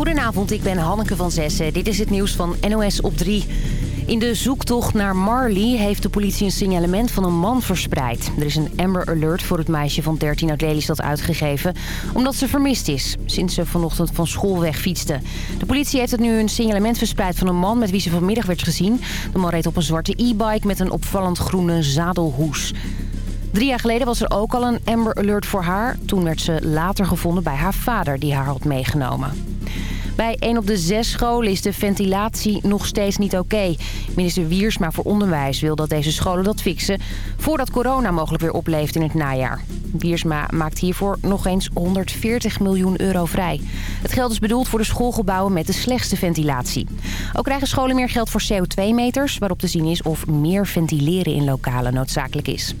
Goedenavond, ik ben Hanneke van Zessen. Dit is het nieuws van NOS op 3. In de zoektocht naar Marley heeft de politie een signalement van een man verspreid. Er is een Amber Alert voor het meisje van 13 uit Lelystad uitgegeven... omdat ze vermist is, sinds ze vanochtend van school wegfietste. De politie heeft het nu een signalement verspreid van een man... met wie ze vanmiddag werd gezien. De man reed op een zwarte e-bike met een opvallend groene zadelhoes. Drie jaar geleden was er ook al een Amber Alert voor haar. Toen werd ze later gevonden bij haar vader die haar had meegenomen. Bij een op de zes scholen is de ventilatie nog steeds niet oké. Minister Wiersma voor Onderwijs wil dat deze scholen dat fixen... voordat corona mogelijk weer opleeft in het najaar. Wiersma maakt hiervoor nog eens 140 miljoen euro vrij. Het geld is bedoeld voor de schoolgebouwen met de slechtste ventilatie. Ook krijgen scholen meer geld voor CO2-meters... waarop te zien is of meer ventileren in lokalen noodzakelijk is.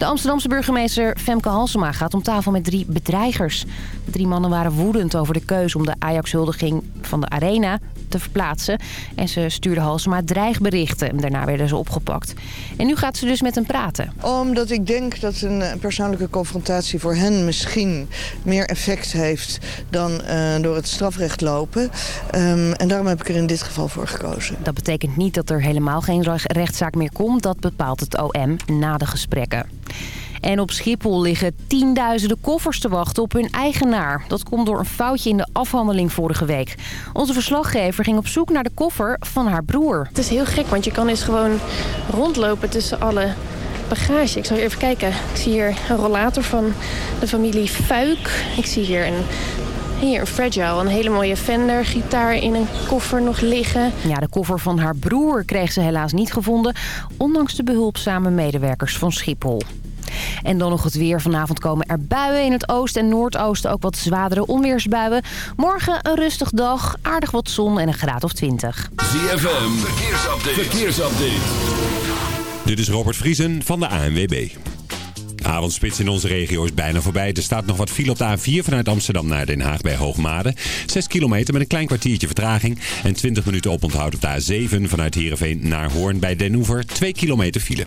De Amsterdamse burgemeester Femke Halsema gaat om tafel met drie bedreigers. De drie mannen waren woedend over de keuze om de Ajax-huldiging van de Arena te verplaatsen. En ze stuurden Halsema dreigberichten. Daarna werden ze opgepakt. En nu gaat ze dus met hem praten. Omdat ik denk dat een persoonlijke confrontatie voor hen misschien meer effect heeft dan uh, door het strafrecht lopen. Um, en daarom heb ik er in dit geval voor gekozen. Dat betekent niet dat er helemaal geen rechtszaak meer komt. Dat bepaalt het OM na de gesprekken. En op Schiphol liggen tienduizenden koffers te wachten op hun eigenaar. Dat komt door een foutje in de afhandeling vorige week. Onze verslaggever ging op zoek naar de koffer van haar broer. Het is heel gek, want je kan eens gewoon rondlopen tussen alle bagage. Ik zal even kijken. Ik zie hier een rollator van de familie Fuik. Ik zie hier een hier, een Fragile, een hele mooie Fender gitaar in een koffer nog liggen. Ja, de koffer van haar broer kreeg ze helaas niet gevonden... ondanks de behulpzame medewerkers van Schiphol. En dan nog het weer. Vanavond komen er buien in het oosten en noordoosten. Ook wat zwaardere onweersbuien. Morgen een rustig dag, aardig wat zon en een graad of 20. ZFM, verkeersupdate. verkeersupdate. Dit is Robert Vriesen van de ANWB. Avondspits in onze regio is bijna voorbij. Er staat nog wat file op de A4 vanuit Amsterdam naar Den Haag bij Hoogmade. 6 kilometer met een klein kwartiertje vertraging. En 20 minuten oponthoud op de A7 vanuit Heerenveen naar Hoorn bij Den Oever. 2 kilometer file.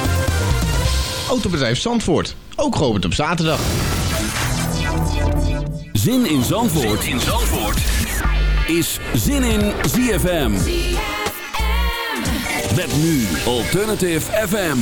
Autobedrijf Zandvoort, ook geopend op zaterdag. Zin in Zandvoort, zin in Zandvoort. is Zin in ZFM. ZFM. Met nu Alternative FM.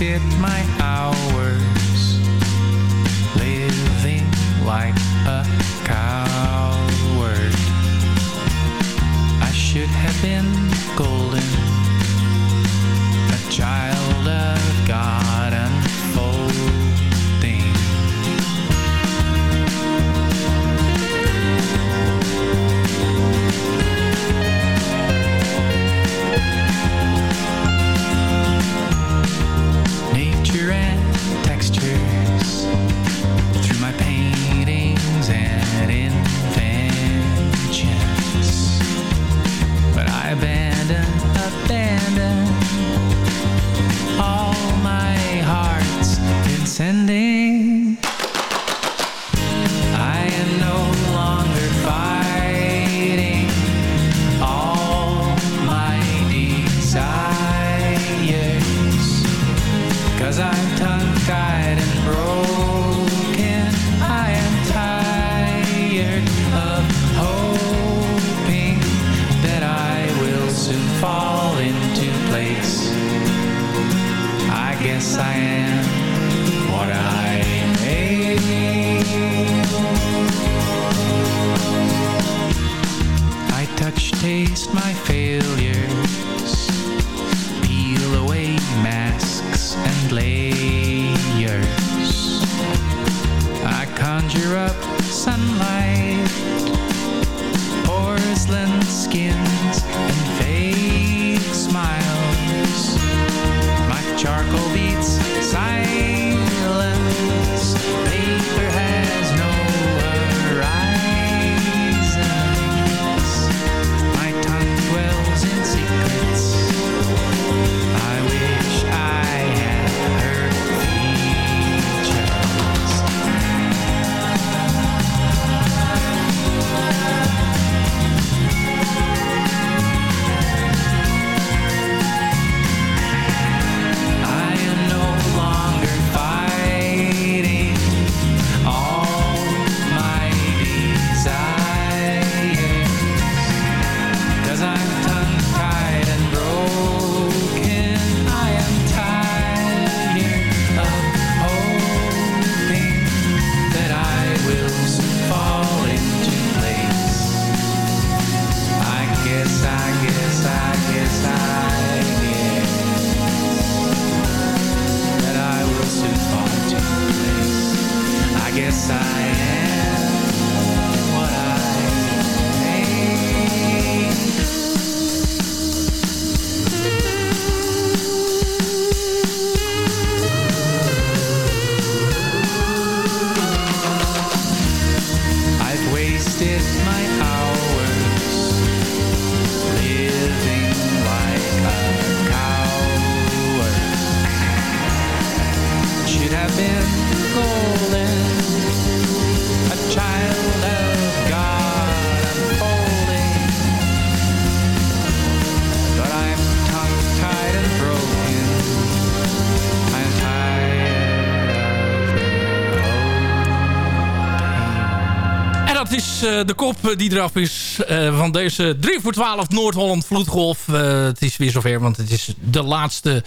lifted my de kop eh, die eraf is eh, van deze 3 voor 12 Noord-Holland Vloedgolf. Eh, het is weer zover, want het is de laatste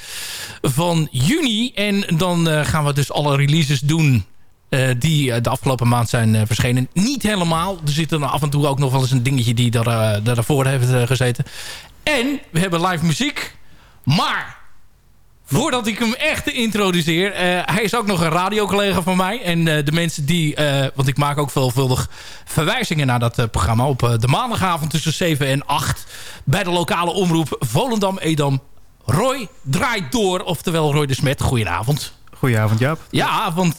van juni. En dan eh, gaan we dus alle releases doen eh, die eh, de afgelopen maand zijn eh, verschenen. Niet helemaal. Er zit af en toe ook nog wel eens een dingetje die daar, eh, daarvoor heeft eh, gezeten. En we hebben live muziek. Maar Voordat ik hem echt introduceer. eh, hij is ook nog een radiocollega van mij. En eh, de mensen die... eh, want ik maak ook veelvuldig verwijzingen naar dat programma. Op de maandagavond tussen 7 en 8. Bij de lokale omroep Volendam-Edam. Roy draait door. Oftewel Roy de Smet. Goedenavond. Goedenavond Jaap. Ja, want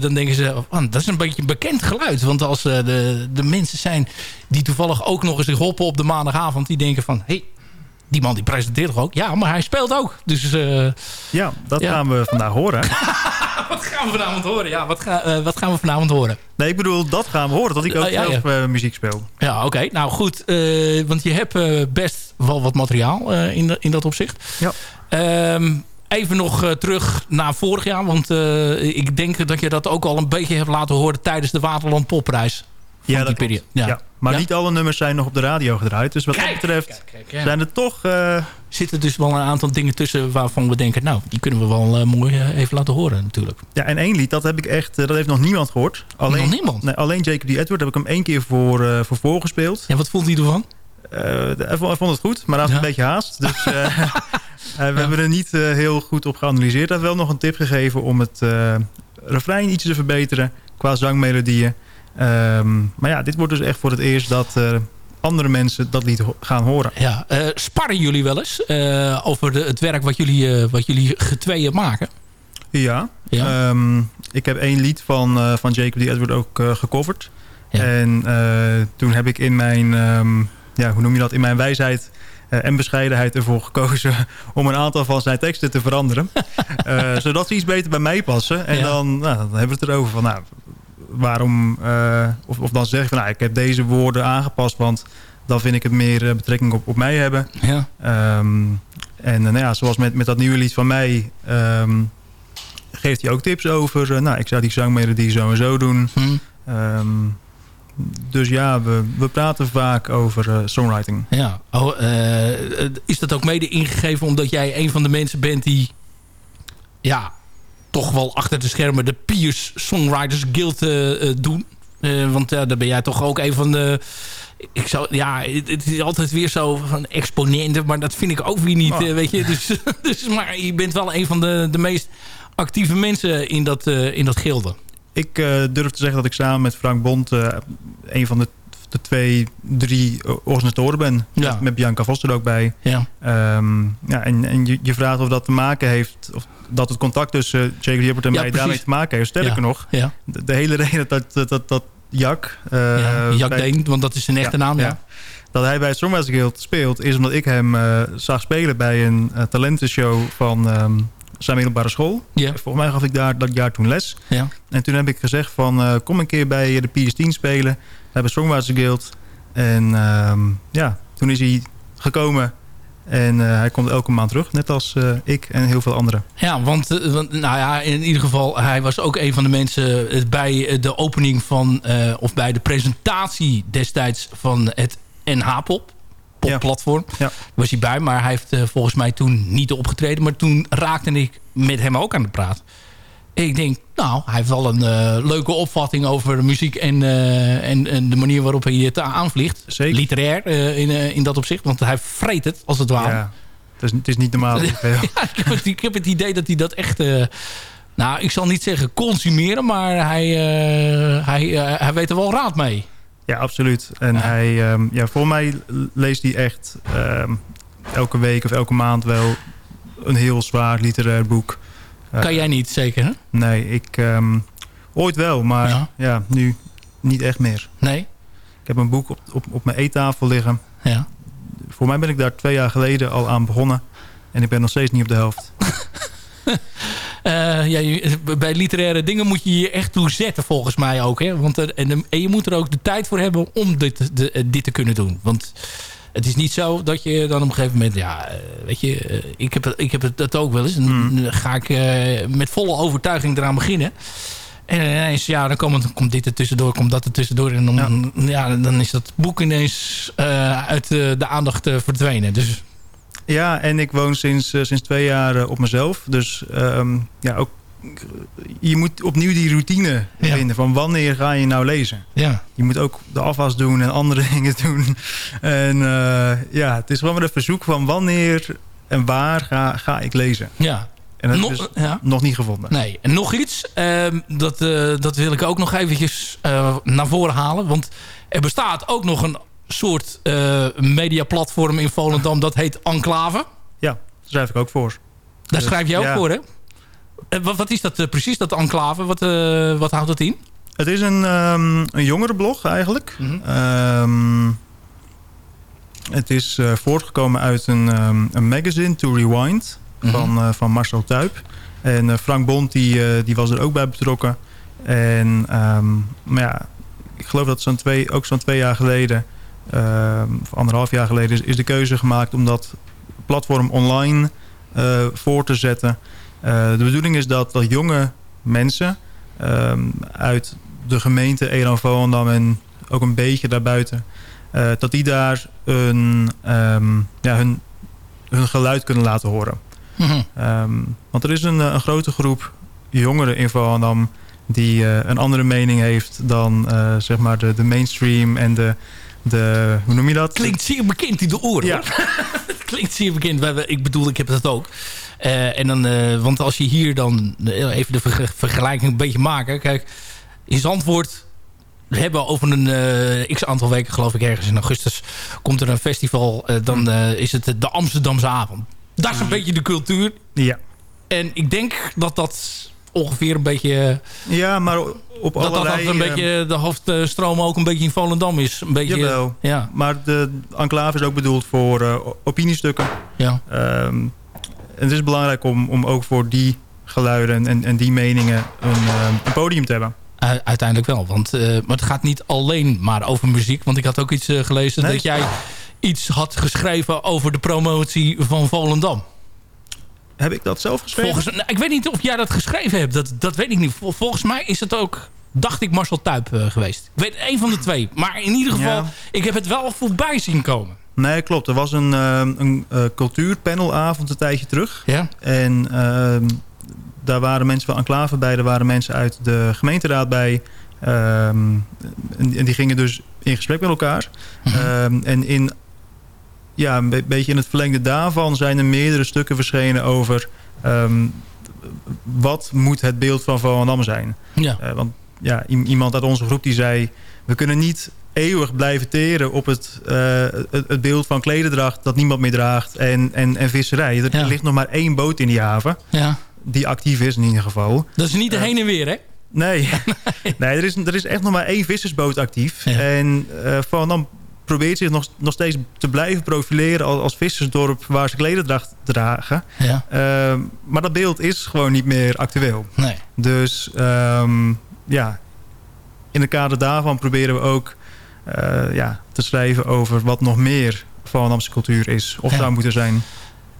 dan denken ze... Oh, dat is een beetje een bekend geluid. Want als de, de mensen zijn die toevallig ook nog eens hoppen op de maandagavond... die denken van... Hey, die man die presenteert toch ook? Ja, maar hij speelt ook. Dus... eh, Ja, dat Ja. gaan we vandaag horen. wat gaan we vanavond horen? Ja, wat, ga, eh, wat gaan we vanavond horen? Nee, ik bedoel, dat gaan we horen. Dat ik ook ja, zelf muziek speel. Ja, oké. Nou goed, want je hebt best wel wat materiaal in, de- in dat opzicht. Ja. Ehm, even nog terug naar vorig jaar. Want ik denk dat je dat ook al een beetje hebt laten horen... tijdens de Waterland Popprijs. Van Ja, die dat periode. Ja. Maar Ja? niet alle nummers zijn nog op de radio gedraaid. Dus wat Kijk, dat betreft kijk, kijk, ja. zijn er toch... eh, zitten dus wel een aantal dingen tussen... waarvan we denken, nou, die kunnen we wel eh, mooi eh, even laten horen natuurlijk. ja, en één lied, dat heb ik echt... dat heeft nog niemand gehoord. Alleen, Nog niemand? Nee, alleen Jacob D. Edward heb ik hem één keer voor, voor voorgespeeld. Ja, wat vond hij ervan? Hij, vond, het goed, maar hij had een beetje haast. Dus we hebben er niet heel goed op geanalyseerd. Hij heeft wel nog een tip gegeven om het refrein iets te verbeteren qua zangmelodieën. Ehm, maar ja, dit wordt dus echt voor het eerst dat eh, andere mensen dat lied ho- gaan horen. Ja, eh, sparren jullie wel eens eh, over de, het werk wat jullie, wat jullie getweeën maken? Ja, Ja. Ehm, ik heb één lied van, van Jacob D. Edward ook gecoverd. Ja. En toen heb ik in mijn, ehm, ja, hoe noem je dat, in mijn wijsheid en bescheidenheid ervoor gekozen om een aantal van zijn teksten te veranderen. Zodat ze iets beter bij mij passen. En Ja. dan, nou, dan hebben we het erover van, nou, waarom, eh, of, of dan zeg ik van, nou, ik heb deze woorden aangepast, want dan vind ik het meer eh, betrekking op, op mij hebben. Ja. Ehm, en eh, nou ja, zoals met, met dat nieuwe lied van mij... ehm, geeft hij ook tips over... nou, ik zou die zangmelodie zo en zo doen. Hm. Ehm, dus ja, we, we praten vaak over songwriting. Ja. Oh, is dat ook mede ingegeven omdat jij een van de mensen bent die... Ja, toch wel achter de schermen de Piers Songwriters Guild eh, eh, doen? Eh, want ja, daar ben jij toch ook een van de... Ik zou, ja, het, is altijd weer zo van exponenten, maar dat vind ik ook weer niet, Oh. eh, weet je. Dus, dus, maar je bent wel een van de, de meest actieve mensen in dat, eh, in dat gilde. Ik eh, durf te zeggen dat ik samen met Frank Bond... eh, een van de, de twee, drie organisatoren ben. Ja. Met, met Bianca Vos er ook bij. Ja. Ehm, ja, en en je, je vraagt of dat te maken heeft... of dat het contact tussen Jake Gibbert en Ja, mij precies. daarmee te maken heeft. Sterker Ja. nog, de, de hele reden dat, dat, dat, dat Jack... eh, ja. Jack bij- Deen, want dat is zijn echte naam. Ja. dat hij bij het Songwriters Guild speelt... is omdat ik hem eh, zag spelen bij een eh, talentenshow van ehm, zijn middelbare school. Volgens mij gaf ik daar dat jaar toen les. Ja. En toen heb ik gezegd van... eh, kom een keer bij de PS10 spelen. We hebben Songwriters Guild. En ehm, ja, toen is hij gekomen... En eh, hij komt elke maand terug, net als eh, ik en heel veel anderen. Ja, want, eh, want nou ja, in ieder geval, hij was ook een van de mensen bij de opening van, of bij de presentatie destijds van het NH-pop. Popplatform. Ja. Was hij bij, maar hij heeft volgens mij toen niet opgetreden. Maar toen raakte ik met hem ook aan de praat. Ik denk, nou, hij heeft wel een eh, leuke opvatting over muziek en, eh, en, en de manier waarop hij het aanvliegt. Zeker. Literair eh, in, in dat opzicht, want hij vreet het als het ware. Ja, het, is, het is niet normaal. Ja, ik, heb het, ik heb het idee dat hij dat echt... nou, ik zal niet zeggen consumeren, maar hij, hij, hij weet er wel raad mee. Ja, absoluut. En Ja. hij, ehm, ja, voor mij leest hij echt ehm, elke week of elke maand wel een heel zwaar literair boek. Kan jij niet, zeker, hè? Nee, ik ehm, ooit wel, maar Ja. ja. nu niet echt meer. Nee? Ik heb een boek op, op, op mijn eettafel liggen. Ja. Voor mij ben ik daar twee jaar geleden al aan begonnen. En ik ben nog steeds niet op de helft. Eh, ja, je- bij literaire dingen moet je je echt toe zetten, volgens mij ook. Hè? Want er, en, en je moet er ook de tijd voor hebben om dit, de, eh, dit te kunnen doen. Want het is niet zo dat je dan op een gegeven moment... Ja, eh, weet je, eh, ik heb, het- ik heb het dat ook wel eens. En Hmm. dan ga ik eh, met volle overtuiging eraan beginnen. En ineens, ja, dan komt, komt dit er tussendoor, komt dat er tussendoor. En dan, ja. dan is dat boek ineens uit de aandacht eh, verdwenen. Dus Ja, en ik woon sinds, sinds twee jaar op mezelf. Dus ehm, ja, ook, je moet opnieuw die routine Ja. vinden. Van wanneer ga je nou lezen? ja, Je moet ook de afwas doen en andere dingen doen. En eh, ja, het is gewoon weer een verzoek van wanneer en waar ga, ga ik lezen. ja. En dat Nog- is dus ja. nog niet gevonden. Nee, en nog iets. ehm, dat, eh, dat wil ik ook nog eventjes eh, naar voren halen. Want er bestaat ook nog een soort mediaplatform in Volendam. Dat heet Enclave. Ja, daar schrijf ik ook voor. Daar Dus, schrijf je ook ja. voor, hè? Eh, wat, wat is dat eh, precies, dat Enclave? Wat, eh, wat houdt dat in? Het is een, ehm een jongerenblog eigenlijk. Mhm. Ehm, het is voortgekomen uit een, ehm, een magazine, To Rewind, Mhm. van, van Marcel Tuyp. En Frank Bond die, die was er ook bij betrokken. En maar ja, ik geloof dat zo'n twee, ook zo'n twee jaar geleden, of anderhalf jaar geleden, is, is de keuze gemaakt om dat platform online voor te zetten. Eh, de bedoeling is dat, dat jonge mensen ehm, uit de gemeente Elan-Volendam en ook een beetje daarbuiten... eh, dat die daar een, ehm, ja, hun, hun geluid kunnen laten horen. Mhm. Ehm, want er is een, eh, een grote groep jongeren in Volendam... die een andere mening heeft dan zeg maar de, de mainstream en de, de... Hoe noem je dat? Klinkt zeer bekend in de oren. Ja. klinkt zeer bekend. Ik bedoel, ik heb dat ook. Eh, en dan, eh, want als je hier dan eh, even de verge- vergelijking een beetje maken. Kijk, in Zandvoort we hebben over een eh, x aantal weken, geloof ik ergens in augustus, komt er een festival. dan eh, is het de Amsterdamse avond. Dat is een beetje de cultuur. Ja. En ik denk dat dat ongeveer een beetje... ja, maar op dat dat allerlei... een eh, beetje de hoofdstroom ook een beetje in Volendam is. Een beetje, Jawel. Ja, Maar de enclave is ook bedoeld voor opiniestukken. ja. Ehm, het is belangrijk om, om ook voor die geluiden en, en die meningen een, ehm, een podium te hebben. Uiteindelijk wel. Want eh, maar het gaat niet alleen maar over muziek. Want ik had ook iets eh, gelezen Nee. dat jij iets had geschreven over de promotie van Volendam. Heb ik dat zelf geschreven? Volgens, nou, ik weet niet of jij dat geschreven hebt. Dat, dat weet ik niet. Vol- volgens mij is het ook dacht ik Marcel Tuip eh, geweest. Ik weet één van de twee. Maar in ieder geval, Ja. ik heb het wel voorbij zien komen. Nee, klopt. Er was een, eh, een eh, cultuurpanelavond een tijdje terug. Ja? En ehm, daar waren mensen van Enclave bij. Er waren mensen uit de gemeenteraad bij. Ehm, en, die gingen dus in gesprek met elkaar. Ehm, en in, ja, een be- beetje in het verlengde daarvan zijn er meerdere stukken verschenen over... wat moet het beeld van Volendam zijn. Ja. Eh, want ja, iemand uit onze groep die zei... we kunnen niet eeuwig blijven teren op het, eh, het, beeld van klededracht... dat niemand meer draagt en, en, en visserij. Er Ja. ligt nog maar één boot in die haven ja. die actief is in ieder geval. Dat is niet de Ja. heen en weer, hè? Nee, nee er, is, er is echt nog maar één vissersboot actief. Ja. En uh, Volendam probeert zich nog, nog steeds te blijven profileren als, als vissersdorp... waar ze klederdracht dragen. Ja. Uh, maar dat beeld is gewoon niet meer actueel. Nee. Dus um, ja, in het kader daarvan proberen we ook ja, te schrijven over wat nog meer Volendamse cultuur is. Of Ja. zou moeten zijn.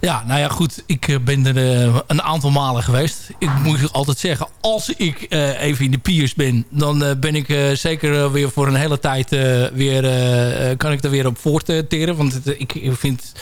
Ja, nou ja, goed. Ik eh, ben er eh, een aantal malen geweest. Ik moet altijd zeggen, als ik eh, even in de piers ben... dan eh, ben ik eh, zeker eh, weer voor een hele tijd eh, weer... eh, eh, kan ik er weer op voortteren. Want het, ik, ik vind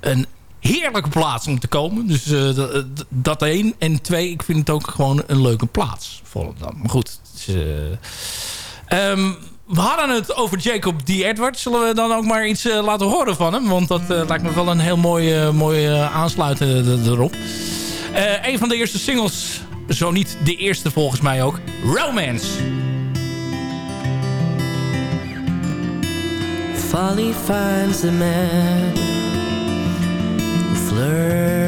een heerlijke plaats om te komen. Dus eh, dat, dat één. En twee, ik vind het ook gewoon een leuke plaats. Volendam. Maar goed. eh, ehm, we hadden het over Jacob D. Edwards. Zullen we dan ook maar iets uh, laten horen van hem? Want dat uh, lijkt me wel een heel mooi, uh, mooi aansluiten erop. een van de eerste singles, zo niet de eerste volgens mij ook. Romance. Folly finds the man who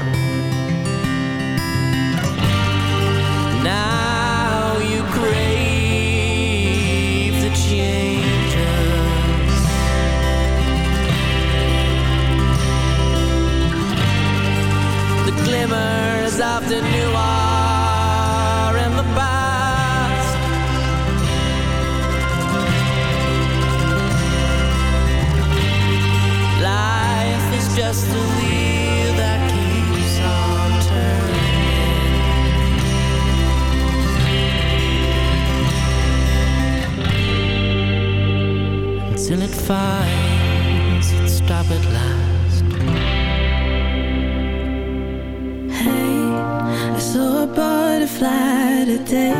And you are in the. Life is just a wheel that keeps on turning until it finds its stop at last. Butterfly today.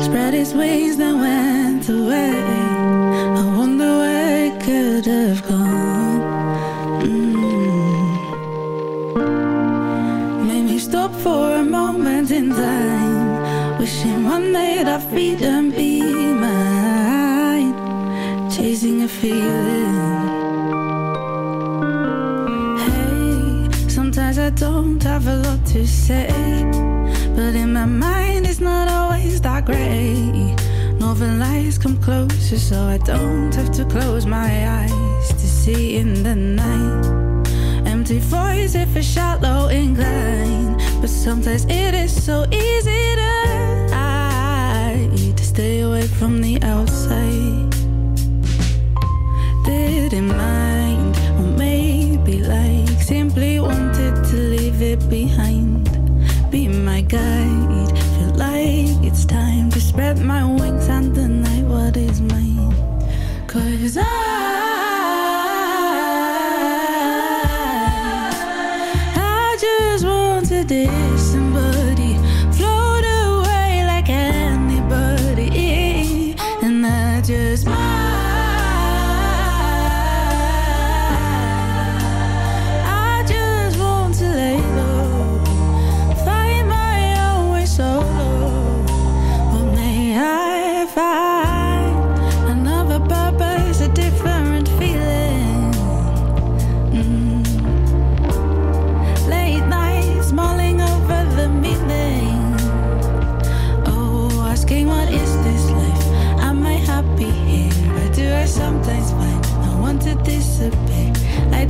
Spread its wings, then went away. I wonder where it could have gone. Mm. Made me stop for a moment in time. Wishing one day that freedom be mine. Chasing a feeling. Hey, sometimes I don't have a lot to say. But in my mind, it's not always that great. Northern lights come closer, so I don't have to close my eyes to see in the night. Empty voice if a shallow incline. But sometimes it is so easy to hide, to stay away from the outside. Didn't mind, or maybe like simply wanted to leave it behind. Be my guide, feel like it's time to spread my wings and the night what is mine. Cause I, I just wanted this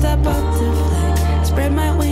Up butterfly, spread my wings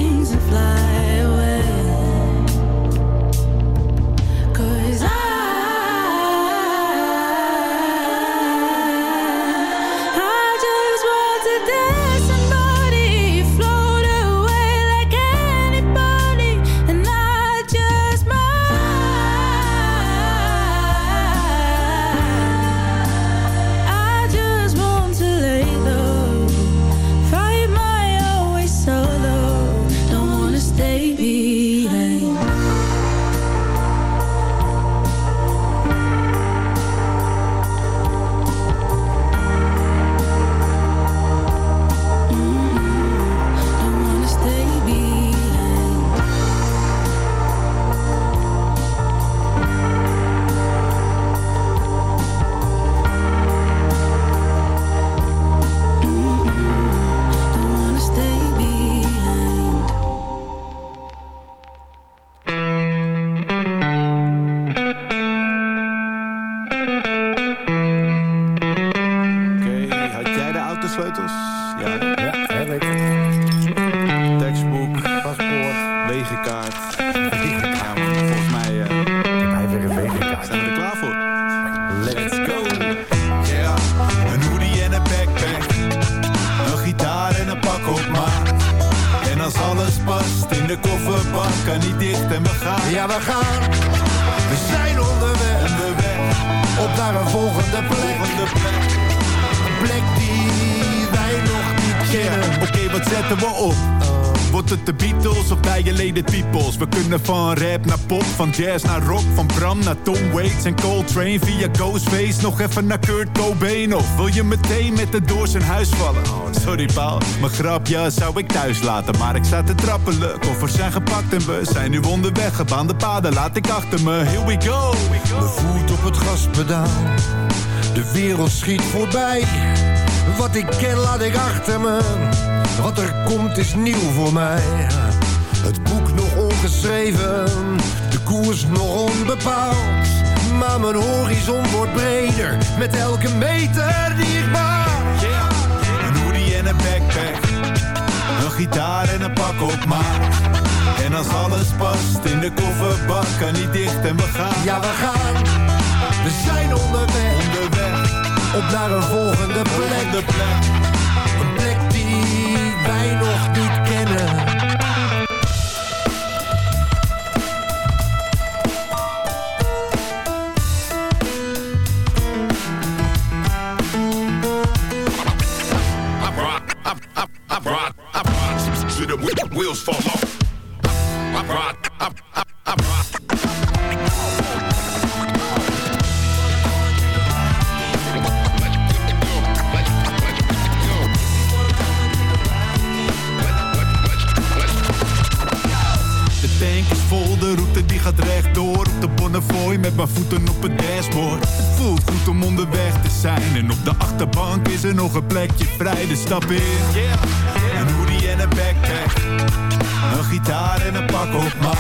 jazz naar rock, van Bram naar Tom Waits en Coltrane via Ghostface nog even naar Kurt Cobain of wil je meteen met de door zijn huis vallen? Oh, sorry paal, mijn grapje zou ik thuis laten, maar ik sta te trappelen. Koffers zijn gepakt en we zijn nu onderweg. Gebaande paden laat ik achter me. Here we go. Mijn voet op het gaspedaal. De wereld schiet voorbij. Wat ik ken laat ik achter me. Wat er komt is nieuw voor mij. Het boek nog ongeschreven. Koers nog onbepaald. Maar mijn horizon wordt breder. Met elke meter die ik maak. Een hoodie en een backpack. Een gitaar en een pak op maat. En als alles past in de kofferbak, kan niet dicht en we gaan. Ja, we gaan. We zijn onderweg. Onderweg, Op naar een volgende plek. volgende plek. Een plek die wij wheels fall off. I I, I. De tank is vol, de route die gaat rechtdoor. Op de Bonnefoy met mijn voeten op het dashboard. Het voelt goed om onderweg te zijn. En op de achterbank is er nog een plekje vrij. Dus stap in. Een en een backpack Een gitaar en een pak op maat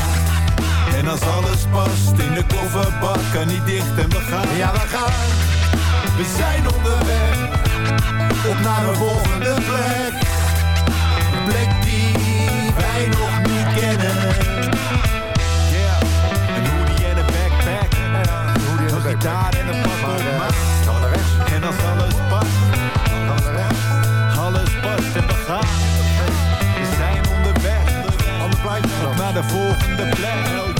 En als alles past in de kofferbak Kan niet dicht en we gaan Ja, we gaan. We zijn onderweg Op naar de volgende plek. Een plek die wij nog niet kennen. Yeah, een hoodie en een backpack Een gitaar en een pak op maat rechts? En als alles past? Alles past en we gaan. De volgende plek.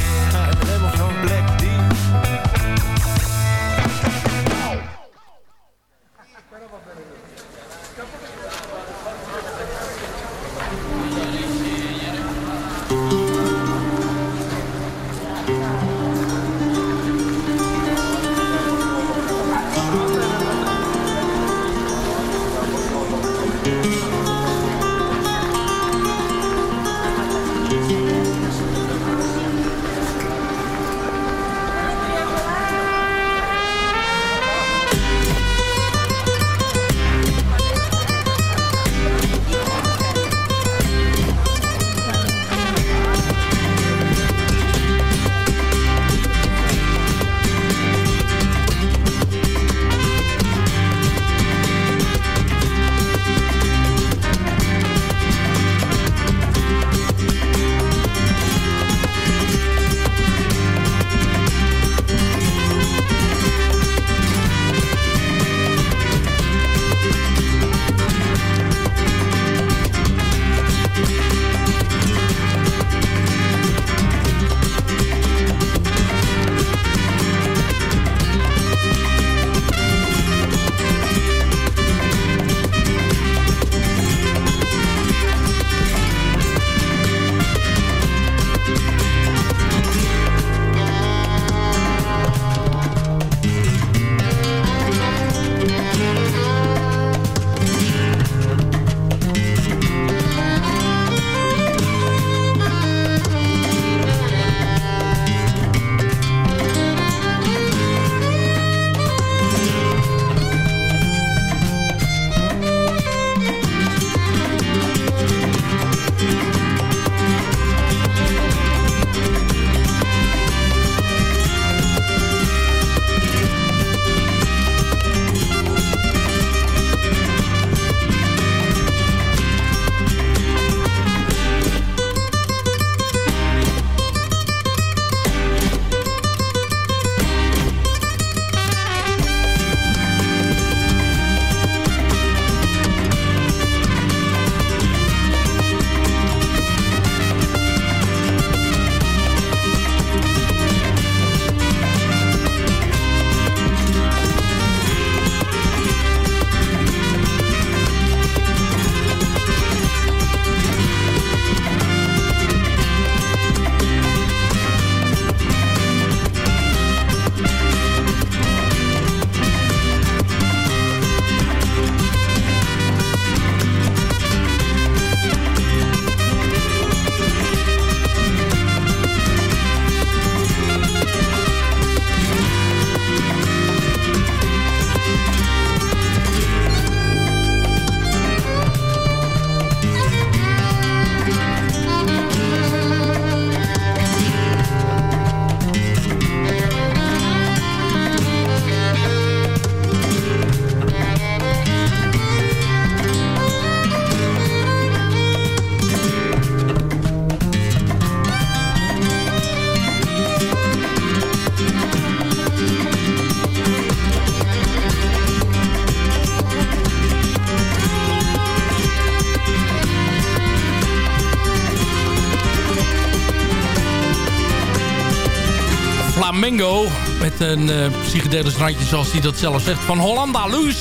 Een uh, psychedelisch randje zoals hij dat zelf zegt. Van Hollanda Loes.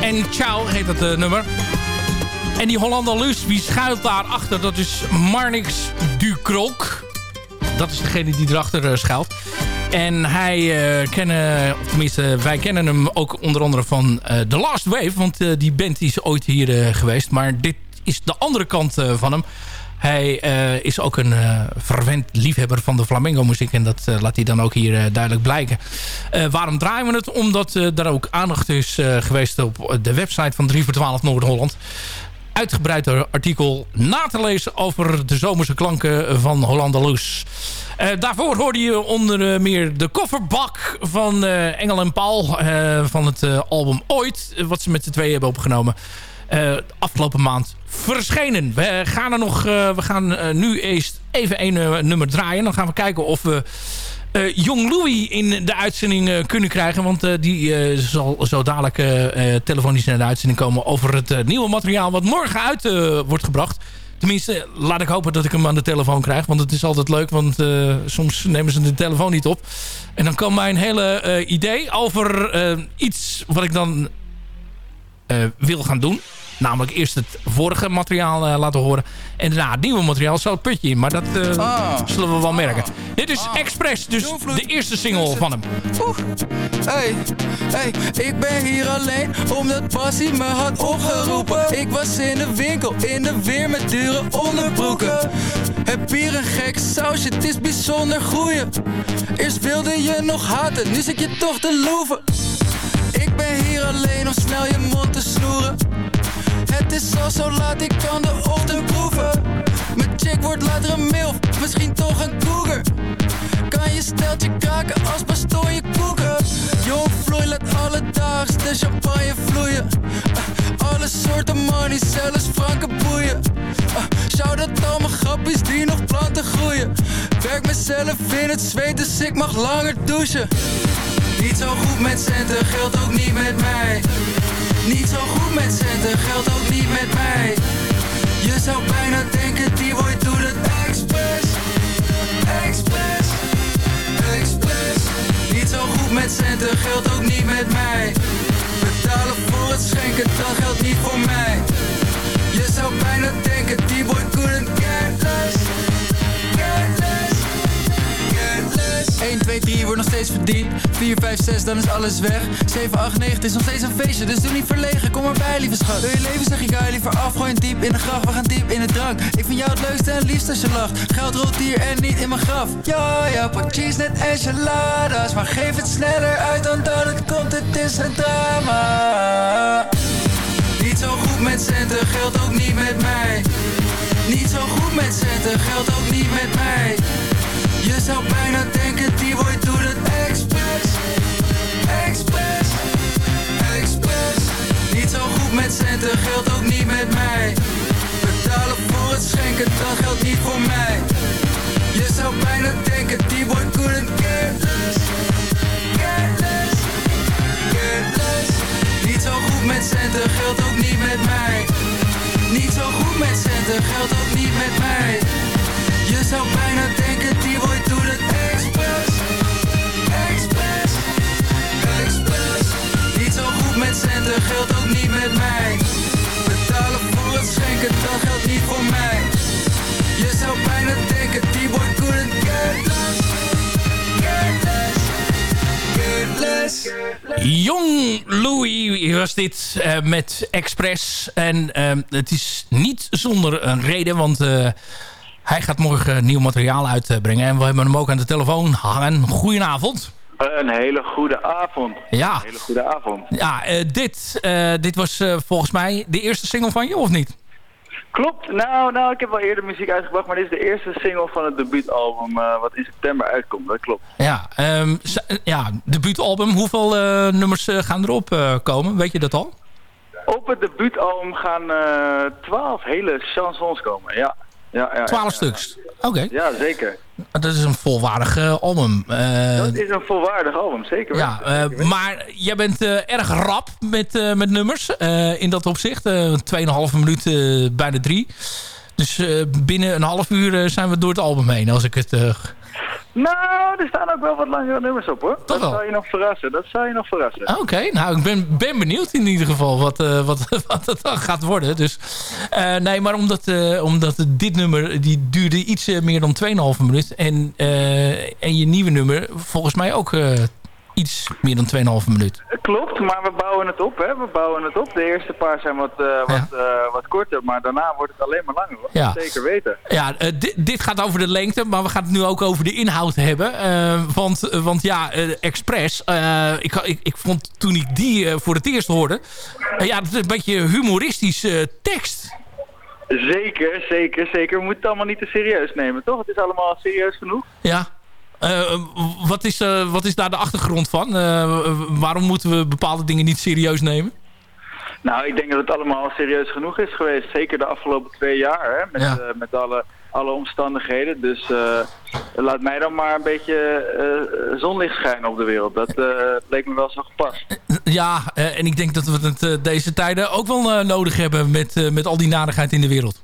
En Ciao heet dat uh, nummer. En die Hollander Lus, wie schuilt daarachter? Dat is Marnix Ducroc. Dat is degene die erachter uh, schuilt. En hij uh, kennen, of tenminste wij kennen hem ook onder andere van The Last Wave. Want die band is ooit hier geweest. Maar dit is de andere kant van hem. Hij is ook een verwend liefhebber van de flamenco muziek. En dat laat hij dan ook hier duidelijk blijken. waarom draaien we het? Omdat daar ook aandacht is geweest op de website van 3 voor 12 Noord-Holland uitgebreid artikel na te lezen over de zomerse klanken van Hollanda Loes. Uh, daarvoor hoorde je onder meer de kofferbak van uh, Engel en Paul uh, van het album Ooit, wat ze met z'n tweeën hebben opgenomen. Afgelopen maand verschenen. We gaan er nog, we gaan nu eerst even één nummer draaien. Dan gaan we kijken of we Jong Louis in de uitzending kunnen krijgen. Want die zal zo dadelijk telefonisch in de uitzending komen... over het nieuwe materiaal wat morgen uit wordt gebracht. Tenminste, laat ik hopen dat ik hem aan de telefoon krijg. Want het is altijd leuk, want soms nemen ze de telefoon niet op. En dan kan mijn hele idee over iets wat ik dan wil gaan doen... Namelijk eerst het vorige materiaal uh, laten horen. En daarna het nieuwe materiaal zo het putje in. Maar dat uh, ah. zullen we wel merken. Dit is ah. Express, dus de eerste single van hem. Oeh. Hey, hey, ik ben hier alleen omdat passie me had opgeroepen. Ik was in de winkel, in de weer met dure onderbroeken. Heb hier een gek sausje, het is bijzonder groeien. Eerst wilde je nog haten, nu zit je toch te loeven. Ik ben hier alleen om snel je mond te snoeren. Het is al zo laat, ik kan de ochtend proeven. Mijn chick wordt later een milf, misschien toch een cougar. Kan je steltje kraken als pastoor je koeken. Jong vloei laat alledaags de champagne vloeien. Uh, alle soorten money, zelfs franke boeien. Uh, Shout dat al mijn grappies die nog planten groeien. Werk mezelf in het zweet, dus ik mag langer douchen. Niet zo goed met centen, geldt ook niet met mij. Niet zo goed met centen, geldt ook niet met mij. Je zou bijna denken, die boy doet het expres Expres, expres Niet zo goed met centen, geldt ook niet met mij. Betalen voor het schenken, dat geldt niet voor mij. Je zou bijna denken, die boy couldn't care less 1, 2, 3 wordt nog steeds verdiend. 4, 5, 6, dan is alles weg. 7, 8, 9, is nog steeds een feestje Dus doe niet verlegen, kom erbij lieve schat. Wil je leven zeg ik je liever af. Gooi diep in de graf, we gaan diep in de drank. Ik vind jou het leukste en liefst als je lacht. Geld rolt hier en niet in mijn graf. Ja, ja, pak cheese net enchiladas Maar geef het sneller uit dan dat het komt. Het is een drama. Niet zo goed met centen, geldt ook niet met mij. Niet zo goed met centen, geldt ook niet met mij je zou bijna denken, die boy doet het expres. Expres, expres. Niet zo goed met centen, geldt ook niet met mij. Betalen voor het schenken, dat geldt niet voor mij. Je zou bijna denken, die boy couldn't care less Careless, careless Niet zo goed met centen, geldt ook niet met mij. Niet zo goed met centen, geldt ook niet met mij je zou bijna denken, die boy doet het expres Expres, expres Niet zo goed met centen, geldt ook niet met mij. Betalen voor het schenken, dat geldt niet voor mij. Je zou bijna denken, die boy couldn't get less Get less, Jong Louis was dit uh, met Express. En uh, het is niet zonder een reden, want... Uh, hij gaat morgen nieuw materiaal uitbrengen. En we hebben hem ook aan de telefoon hangen. Goedenavond. Een hele goede avond. Ja. Een hele goede avond. Ja, uh, dit, uh, dit was uh, volgens mij de eerste single van je, of niet? Klopt. Nou, nou, ik heb wel eerder muziek uitgebracht, maar dit is de eerste single van het debuutalbum wat in september uitkomt. Dat klopt. Ja, um, ja debuutalbum. Hoeveel nummers gaan erop komen? Weet je dat al? Op het debuutalbum gaan twaalf hele chansons komen, ja ja, ja, 12 stuks. Oké. Ja, zeker. Dat is een volwaardig uh, album. Uh, dat is een volwaardig album, zeker Ja, uh, maar jij bent erg rap met, met nummers in dat opzicht. 2,5 minuten, bijna drie. Dus binnen een half uur zijn we door het album heen, als ik het... Nou, er staan ook wel wat langere nummers op hoor. dat zou je nog verrassen. Dat zou je nog verrassen. Oké, nou ik ben, ben benieuwd in ieder geval wat, eh, wat, wat het dan gaat worden. Dus, eh, nee, maar omdat, eh, omdat dit nummer die duurde iets meer dan 2,5 minuut. En, en je nieuwe nummer volgens mij ook iets meer dan 2,5 minuut. Klopt, maar we bouwen het op, hè. We bouwen het op. De eerste paar zijn wat, eh, wat, eh, wat korter, maar daarna wordt het alleen maar langer. Hoor. Ja. Zeker weten. Ja, eh, dit, dit gaat over de lengte, maar we gaan het nu ook over de inhoud hebben. Want, want ja, Express, ik, ik, ik vond toen ik die voor het eerst hoorde... ja, dat is een beetje humoristische tekst. Zeker, zeker, zeker. We moeten het allemaal niet te serieus nemen, toch? Het is allemaal serieus genoeg. Ja. Eh, wat, is, eh, wat is daar de achtergrond van? Eh, waarom moeten we bepaalde dingen niet serieus nemen? Nou, ik denk dat het allemaal serieus genoeg is geweest. Zeker de afgelopen twee jaar, hè, met, Ja. met alle, alle omstandigheden. Dus laat mij dan maar een beetje zonlicht schijnen op de wereld. Dat leek me wel zo gepast. Ja, en ik denk dat we het deze tijden ook wel nodig hebben met, met al die narigheid in de wereld.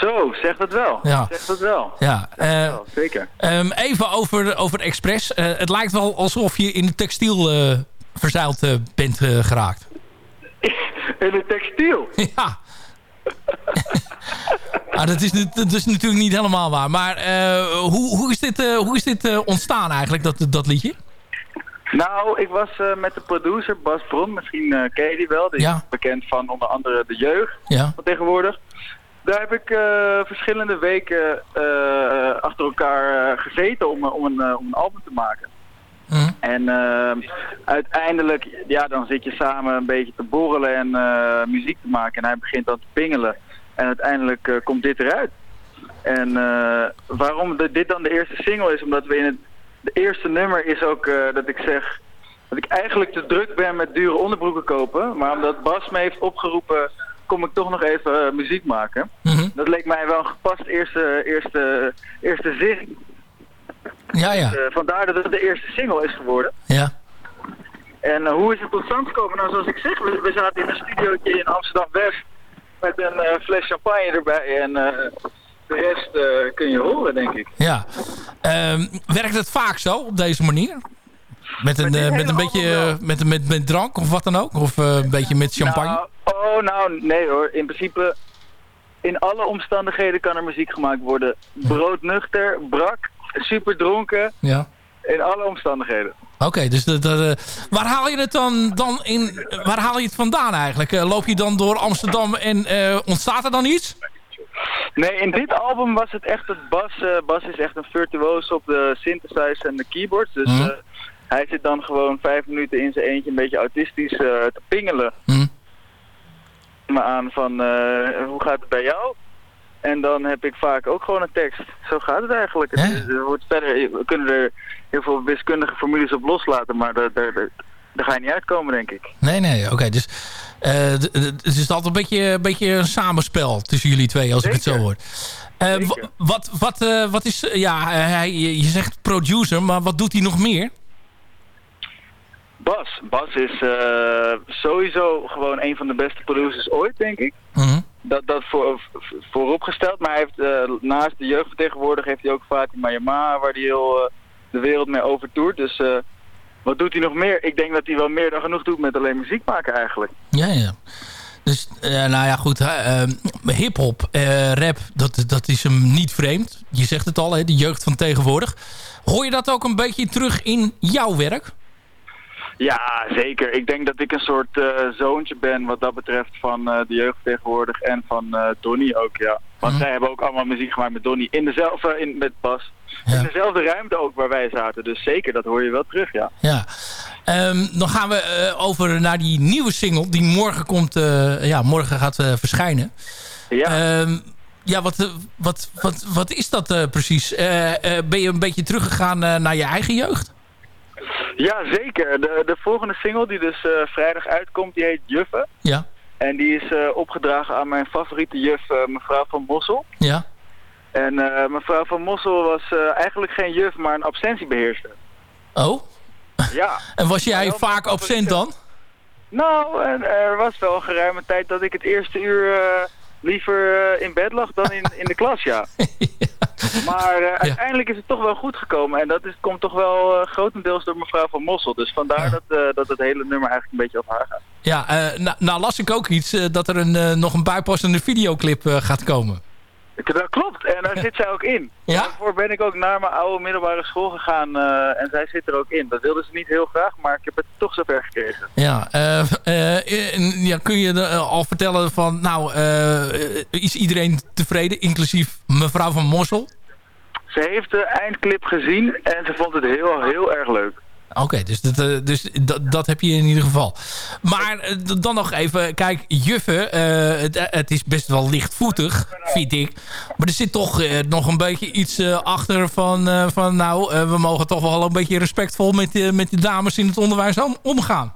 Zo, zeg dat wel. Ja. Zeg dat wel. Ja, eh, Zeker. Ehm, even over, over Express. Eh, het lijkt wel alsof je in de textiel eh, verzeild bent geraakt. In het textiel? Ja. Ah, dat, is, dat is natuurlijk niet helemaal waar. Maar hoe, hoe is dit, hoe is dit ontstaan eigenlijk, dat, dat liedje? Nou, ik was met de producer Bas Bron, misschien eh ken je die wel. Die Ja. is bekend van onder andere de jeugd Ja. van tegenwoordig. Daar heb ik eh, verschillende weken eh, achter elkaar eh, gezeten om, om, een, om een album te maken. Mhm. En eh, uiteindelijk, ja, dan zit je samen een beetje te borrelen en muziek te maken. En hij begint dan te pingelen. En uiteindelijk komt dit eruit. En waarom de- dit dan de eerste single is, omdat we in het de eerste nummer is ook dat ik zeg dat ik eigenlijk te druk ben met dure onderbroeken kopen. Maar omdat Bas me heeft opgeroepen, kom ik toch nog even eh, muziek maken. Mhm. Dat leek mij wel een gepast eerste, eerste, eerste zin. Ja, ja. Eh, vandaar dat het de eerste single is geworden. Ja. En eh, hoe is het tot stand gekomen? Nou, zoals ik zeg, we, we zaten in een studiootje in Amsterdam-West met een fles champagne erbij. En de rest kun je horen, denk ik. ja. Ehm, werkt het vaak zo, op deze manier? Met een, Met eh, met een beetje eh, met, met, met drank of wat dan ook? Of eh, een beetje met champagne? Nou, oh, nou, nee hoor. In principe, in alle omstandigheden kan er muziek gemaakt worden. Broodnuchter, brak, super dronken. Ja. In alle omstandigheden. Oké, dus dat, dat, waar haal je het dan, dan in? Waar haal je het vandaan eigenlijk? Loop je dan door Amsterdam en ontstaat er dan iets? Nee, in dit album was het echt het Bas. Bas is echt een virtuoos op de synthesizer en de keyboards. Dus Mhm. Hij zit dan gewoon vijf minuten in zijn eentje een beetje autistisch eh, te pingelen. Mhm. Me aan van eh, hoe gaat het bij jou? En dan heb ik vaak ook gewoon een tekst. Zo gaat het eigenlijk. Het wordt verder, we kunnen er heel veel wiskundige formules op loslaten, maar daar, daar, daar, daar ga je niet uitkomen, denk ik. Nee, nee, oké. dus eh, d- d- het is altijd een beetje, een beetje een samenspel tussen jullie twee, als ik het zo hoor. Wa- wat, wat, wat is, ja, hij, je zegt producer, maar wat doet hij nog meer? Bas. Bas is eh, sowieso gewoon een van de beste producers ooit, denk ik. Mhm. Dat, dat voor, vooropgesteld. Maar hij heeft eh, naast de jeugdvertegenwoordiger heeft hij ook Fatima Yamaha, waar hij heel eh, de wereld mee overtoert. Dus wat doet hij nog meer? Ik denk dat hij wel meer dan genoeg doet met alleen muziek maken eigenlijk. Ja, ja. Dus, nou ja, goed. ehm, Hip-hop, rap, dat, dat is hem niet vreemd. Je zegt het al, hè, de jeugd van tegenwoordig. Hoor je dat ook een beetje terug in jouw werk? Ja, zeker. Ik denk dat ik een soort eh, zoontje ben wat dat betreft van eh, de jeugd tegenwoordig en van eh Donny ook, ja. Want zij hebben ook allemaal muziek gemaakt met Donny in dezelfde, in, met Bas. In dezelfde ruimte ook waar wij zaten. Dus zeker, dat hoor je wel terug, ja. Ja. Ehm, dan gaan we over naar die nieuwe single die morgen komt, ja, morgen gaat verschijnen. Ja. Ehm, ja, wat, wat, wat, wat is dat precies? Ben je een beetje teruggegaan naar je eigen jeugd? Ja, zeker. De, de volgende single die dus eh, vrijdag uitkomt, die heet Juffen. Ja. En die is eh, opgedragen aan mijn favoriete juf, eh, mevrouw van Mossel. Ja. En mevrouw van Mossel was eigenlijk geen juf, maar een absentiebeheerster. Oh? Ja. En was jij vaak absent dan? Nou, en er was wel een geruime tijd dat ik het eerste uur liever in bed lag dan in, in de klas, ja. Maar eh, uiteindelijk is het toch wel goed gekomen. En dat is, komt toch wel eh, grotendeels door mevrouw van Mossel. Dus vandaar dat, eh, dat het hele nummer eigenlijk een beetje op haar gaat. Ja, nou, nou las ik ook iets dat er een, nog een bijpassende videoclip gaat komen. Dat klopt, en daar zit zij ook in. Ja? Daarvoor ben ik ook naar mijn oude middelbare school gegaan en zij zit er ook in. Dat wilde ze niet heel graag, maar ik heb het toch zover gekregen. Ja, ja, kun je al vertellen van, nou, is iedereen tevreden, inclusief mevrouw van Mossel? Ze heeft de eindclip gezien en ze vond het heel, heel erg leuk. Oké, dus, dat, eh, dus dat, heb je in ieder geval. Maar eh, dan nog even, kijk, Juffe, eh, het, het is best wel lichtvoetig, vind ik. Maar er zit toch nog een beetje iets achter van, van nou, we mogen toch wel een beetje respectvol met, met de dames in het onderwijs om- omgaan.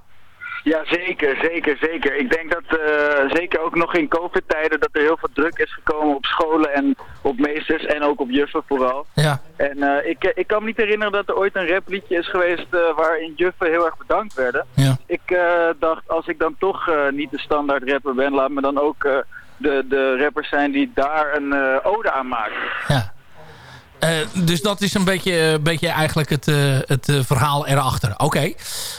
Ja, zeker, zeker, zeker. Ik denk dat eh, zeker ook nog in covid-tijden dat er heel veel druk is gekomen op scholen en op meesters en ook op juffen vooral. Ja. En eh, ik, ik kan me niet herinneren dat er ooit een rapliedje is geweest eh, waarin juffen heel erg bedankt werden. Ja. Ik eh, dacht, als ik dan toch eh, niet de standaard rapper ben, laat me dan ook eh, de, de rappers zijn die daar een eh, ode aan maken. Eh, dus dat is een beetje, een beetje eigenlijk het, eh, het eh, verhaal erachter. Oké,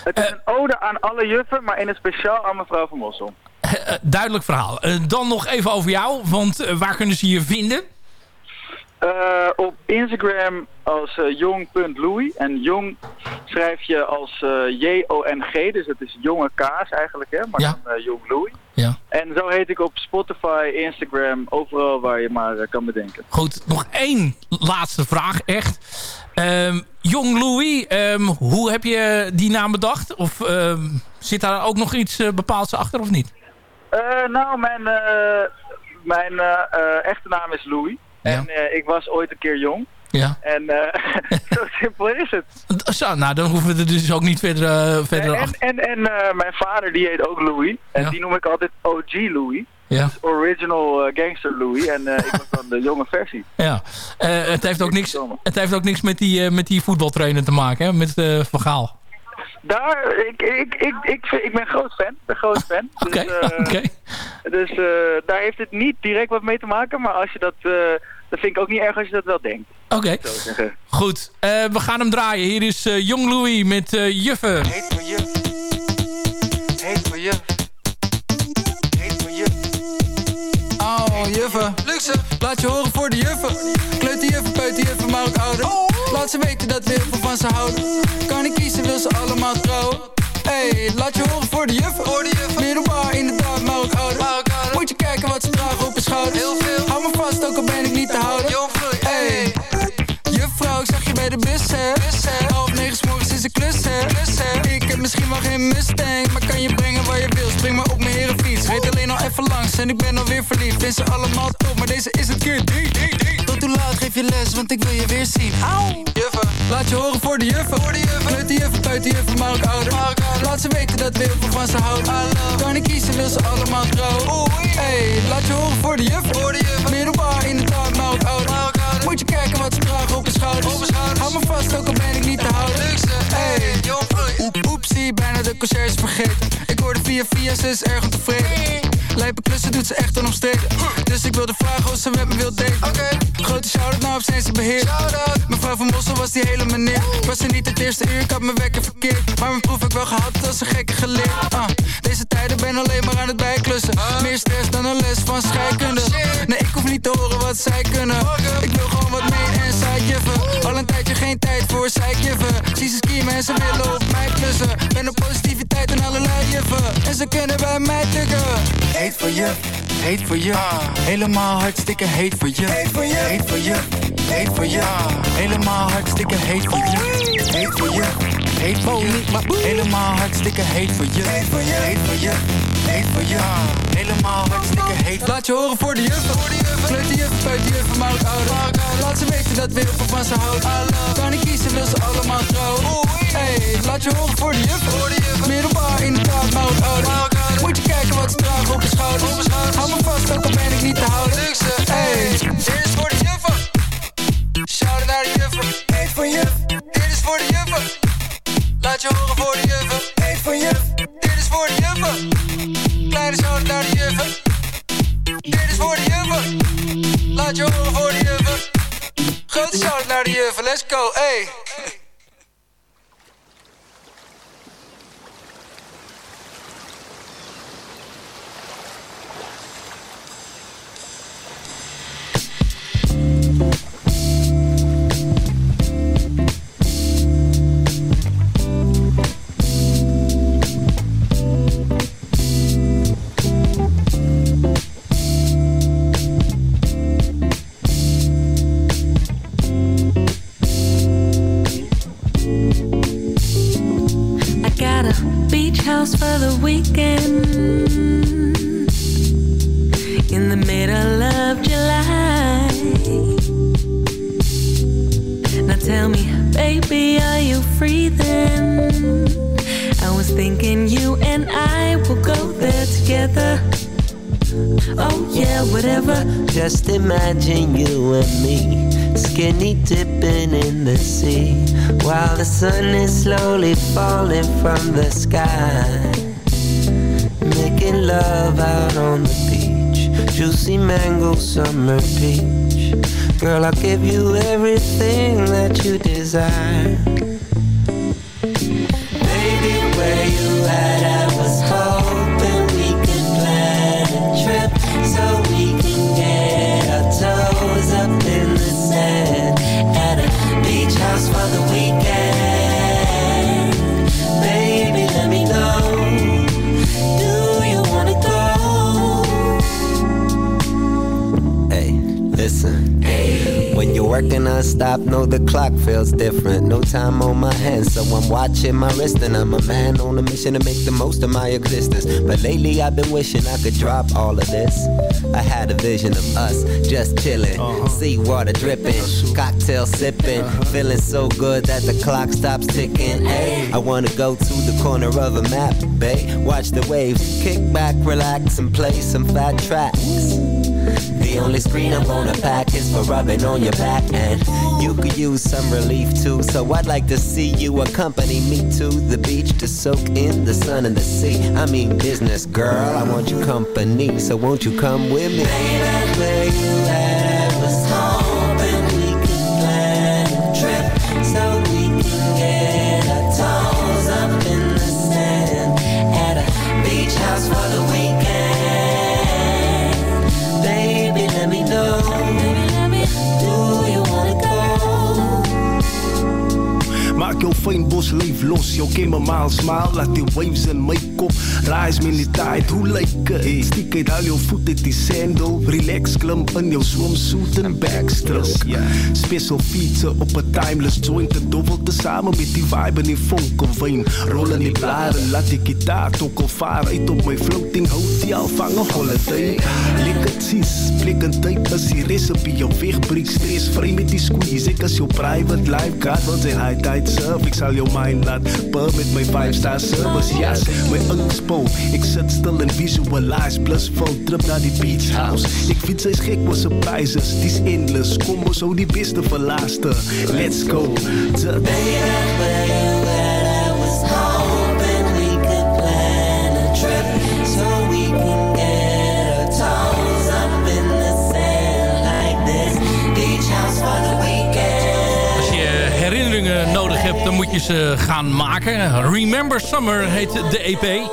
Het is een ode aan alle juffen, maar in het speciaal aan mevrouw van Mossel. Eh, duidelijk verhaal. Eh, dan nog even over jou, want eh, waar kunnen ze je vinden? Eh, op Instagram als eh, jong.louis. En jong schrijf je als eh, J-O-N-G. Dus het is jonge kaas eigenlijk, hè? Maar Ja. dan eh, jong Louis. Ja. En zo heet ik op Spotify, Instagram, overal waar je maar eh, kan bedenken. Goed, nog één laatste vraag, echt. Ehm, Jong Louis, ehm, hoe heb je die naam bedacht? Of ehm, zit daar ook nog iets eh, bepaalds achter of niet? Eh, nou, mijn, mijn echte naam is Louis. En ik was ooit een keer jong. Ja. En eh, zo simpel is het. Zo, nou, dan hoeven we er dus ook niet verder, eh, verder En, achter. en, en eh, mijn vader die heet ook Louis. En Ja. die noem ik altijd OG Louis. Ja. Dus Original Gangster Louis. En ik was dan de jonge versie. Ja. Het, heeft ook niks, het heeft ook niks met die, met die voetbaltrainer te maken, hè? met eh Van Gaal. Daar, ik, ik, ik, ik, ik ben groot fan. Ben groot fan. Oké, Dus, oké. dus daar heeft het niet direct wat mee te maken. Maar als je dat, dat vind ik ook niet erg als je dat wel denkt. Oké, Zo zeggen. goed. Eh, we gaan hem draaien. Hier is eh, Jong Louis met eh Juffe. Heet voor je. Heet voor je. Heet voor je. Oh, juffen. Luxe. Laat je horen voor de juffen. Kleuter juffen, peuter juffen, maar ook ouder. Laat ze weten dat we heel veel van ze houden. Kan niet kiezen, wil ze allemaal trouwen. Hey, laat je horen voor de juffen. Voor de juffen. Middelbaar, inderdaad, maar ook ouder. Moet je kijken wat ze dragen op hun schouders. Heel de bus, hè? Half negen morgens is een klus, hè? Ik heb misschien wel geen Mustang, maar kan je brengen waar je wil. Spring maar op mijn herenfiets. Reed alleen al even langs en ik ben alweer verliefd. Vind ze allemaal top, maar deze is het keer. Tot hoe laat geef je les, want ik wil je weer zien. Auw. Juffen. Laat je horen voor de juffen. Voor de juffen. Kleuter juffen, peuter juffen, maar ook ouder. Laat ze weten dat we heel veel van ze houden. Kan niet kiezen, wil ze allemaal trouwen. Hey, laat je horen voor de juffen. Voor de juffen. Middelbaar, inderdaad, maar ook ouder. Moet je kijken wat ze dragen op hun schouders. Hou me vast, ook al ben ik niet te houden. Hey, Oep, oepsie, bijna de conciërge vergeten. Ik hoorde via via, ze is erg ontevreden. Lijpe klussen doet ze echt onomstreden. Dus ik wilde vragen of ze met me wil daten. Grote shout-out naar op zijn beheer. Mevrouw van Mossel was die hele meneer. Was er niet het eerste uur, ik had mijn wekker verkeerd. Maar mijn proef heb ik wel gehad, dat is een gekke geleerd. Ah, deze tijden ben alleen maar aan het bijklussen. Meer stress dan een les van scheikunde. Nee, ik hoef niet te horen wat zij kunnen. Ik wil gewoon wat meer en sidejuffen. Al een tijdje geen tijd voor zeikjuffen. Zie ze skiën en ze willen op mij plussen. Ben op positiviteit en allerlei juffen. En ze kunnen bij mij tukken. Heet voor je, heet voor je. Helemaal hartstikke heet voor je. Heet voor je, heet voor je. Heet voor je. Helemaal hartstikke heet voor je. Heet voor je, heet voor je. Helemaal hartstikke heet voor je. Heet voor je, heet voor je. Heet voor je. Helemaal hartstikke heet. Laat je horen voor de juffen. Kleuter juffen, peuter juffen, maar ook ouder. Laat ze weten dat we heel veel van ze houden. Kan niet kiezen, wil ze allemaal trouwen. Hey, laat je horen voor de juffen. Middelbaar, inderdaad, maar ook ouder. Moet je kijken wat ze dragen op hun schouders. Hou me vast, al ben ik niet te houden. Hey, dit is voor de juffen. Shout naar de juffen. Heet voor juf. Dit is voor de juffen. Laat je horen voor de juffen. Heet voor juf. Dit is voor de juffen. Kleine shout naar de juffen. Dit is voor de juffen. Laat je horen voor de juffen. Shout naar de juffen, let's go, hey. Time on my hands, so I'm watching my wrist and I'm a man on a mission to make the most of my existence. But lately I've been wishing I could drop all of this. I had a vision of us just chilling, uh-huh. seawater dripping, cocktail sipping, uh-huh. feeling so good that the clock stops ticking. Hey, I wanna go to the corner of a map, babe. Watch the waves, kick back, relax, and play some fat tracks. The only screen I'm gonna pack is for rubbing on your back And you could use some relief too. So I'd like to see you accompany me to the beach To soak in the sun and the sea. I mean business, girl, I want your company So won't you come with me? Baby, where you go? Maak jou fijn bos, leef los, jou ken me maal smaal Laat die waves in my kop, rise me in die tide Hoe lyk het? Stiek uit al jou voet uit die sandal. Relax, klim in jou swimsuit en backstroke Special fietsen op een timeless joint. Te dobbel te samen met die vibe en die fonkelwijn Rol in die blaren, laat die gitaar al vaar uit op my floating hotel Vang een holiday. Lekker ties, plek en tyd is die recipe Jou wegbreek, stress vry met die squeeze. Ek is jou private lifeguard, want sy high tide surf. Ek sal jou mind laat pub met my 5 star service. Yes, my ek sit stil en visualize. Blissful trip na die beach house. Ek weet sy's gek met surprises, dis endless. Kom ons hou die beste vir laaste Let's go. To moet je ze gaan maken. Remember Summer heet de EP.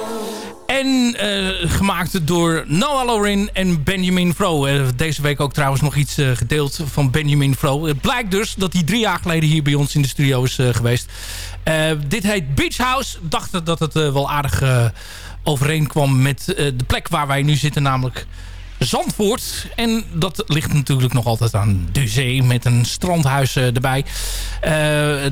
En eh, gemaakt door Noah Lorin en Benjamin Fro. Eh, deze week ook trouwens nog iets eh, gedeeld van Benjamin Fro. Het blijkt dus dat hij drie jaar geleden hier bij ons in de studio is geweest. Eh, dit heet Beach House. Dachten dat het wel aardig overeenkwam met de plek waar wij nu zitten. Namelijk Zandvoort. En dat ligt natuurlijk nog altijd aan de zee met een strandhuis eh, erbij. Eh,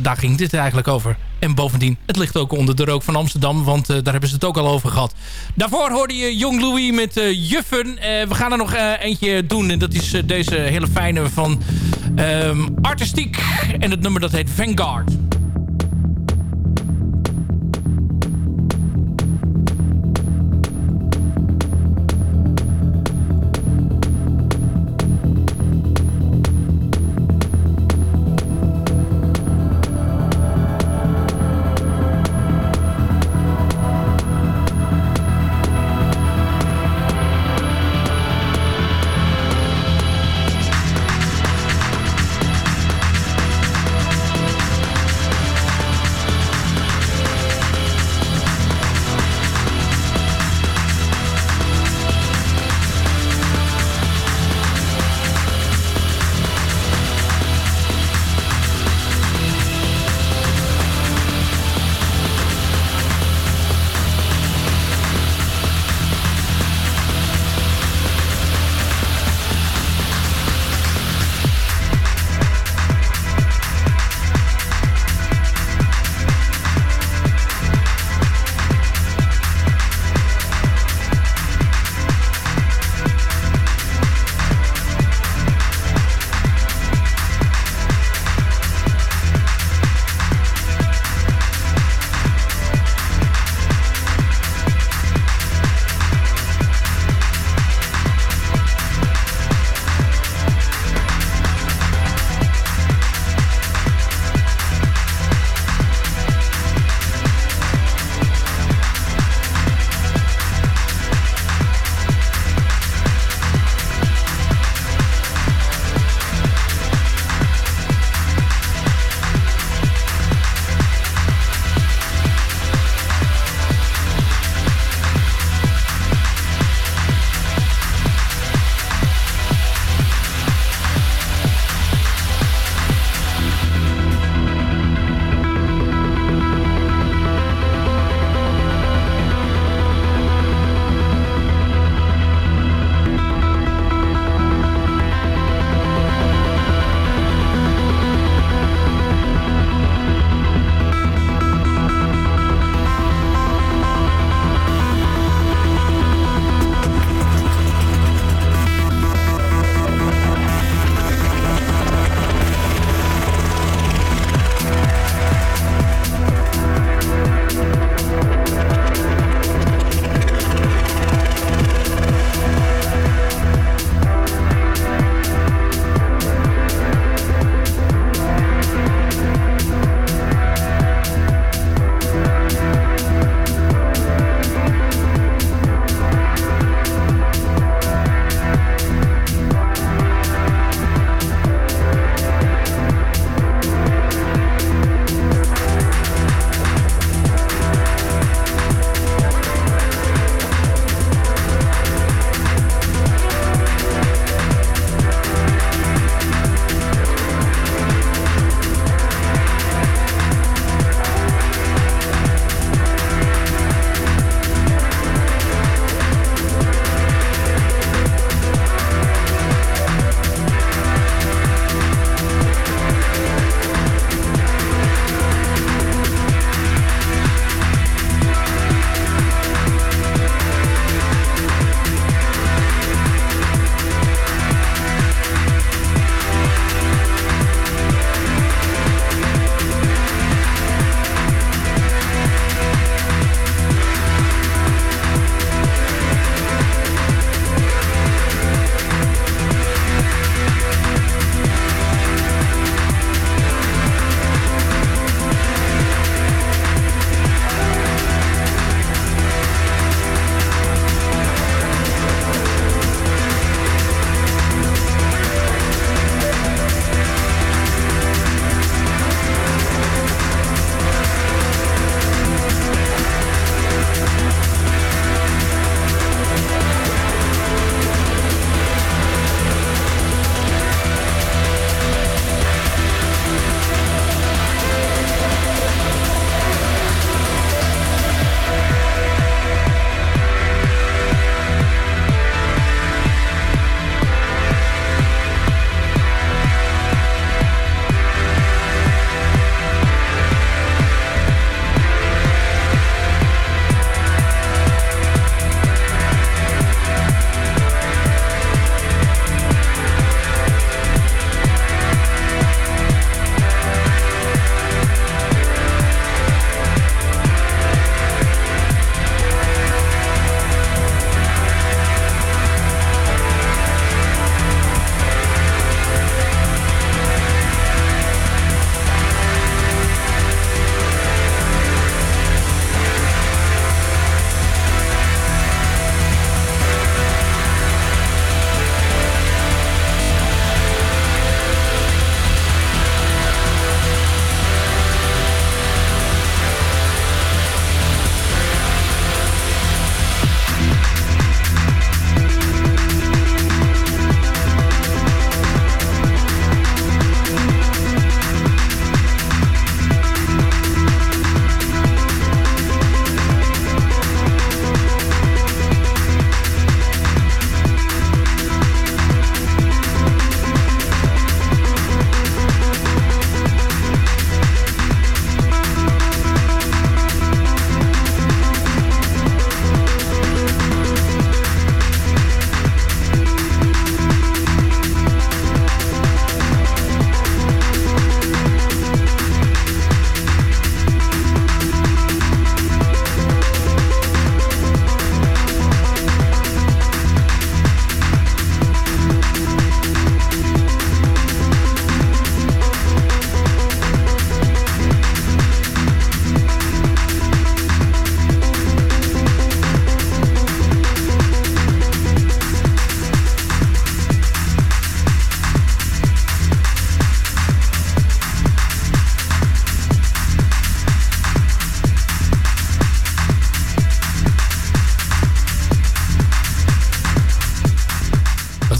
daar ging dit eigenlijk over. En bovendien, het ligt ook onder de rook van Amsterdam, want eh, daar hebben ze het ook al over gehad. Daarvoor hoorde je Jong Louis met Juffen. we gaan er nog eentje doen en dat is deze hele fijne van ehm, Artistiek. En het nummer dat heet Vanguard.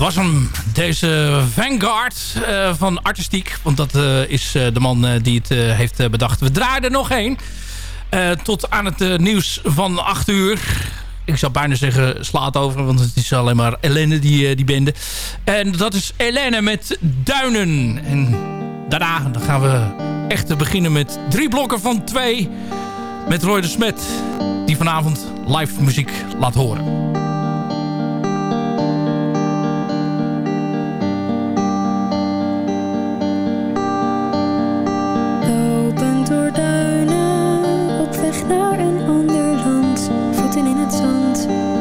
Was hem. Deze Vanguard uh, van Artistiek. Want dat uh, is uh, de man die het heeft bedacht. We draaien er nog één. tot aan het nieuws van 8 uur. Ik zou bijna zeggen slaat over. Want het is alleen maar Helene die, die bende. En dat is Helene met Duinen. En daarna dan gaan we echt beginnen met drie blokken van twee. Met Roy de Smet. Die vanavond live muziek laat horen.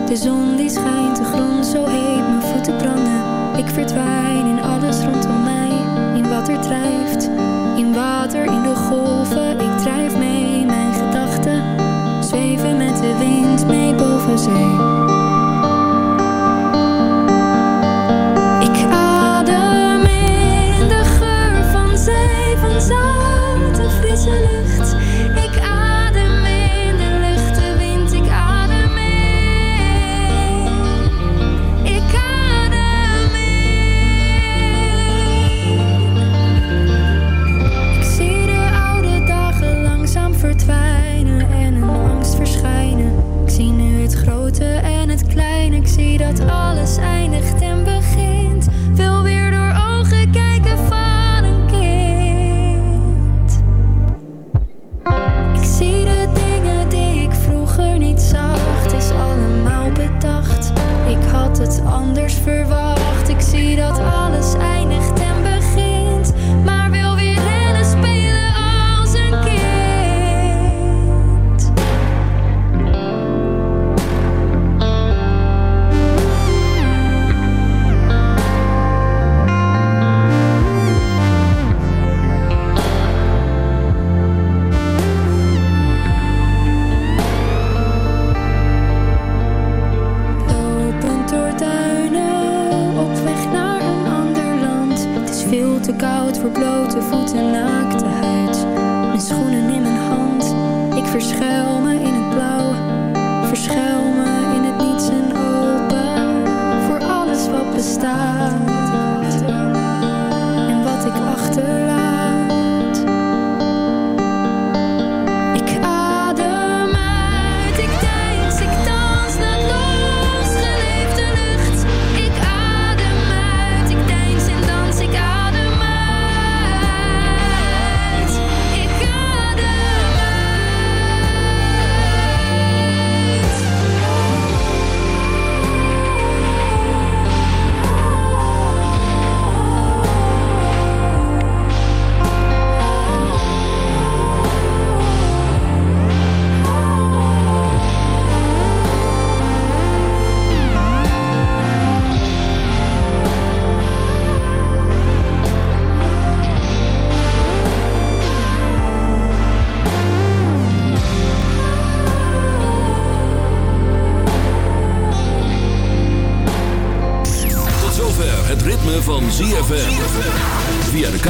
De zon die schijnt, de grond zo heet, mijn voeten branden. Ik verdwijn in alles rondom mij, in wat er drijft. In water, in de golven, ik drijf mee. Mijn gedachten zweven met de wind mee boven zee.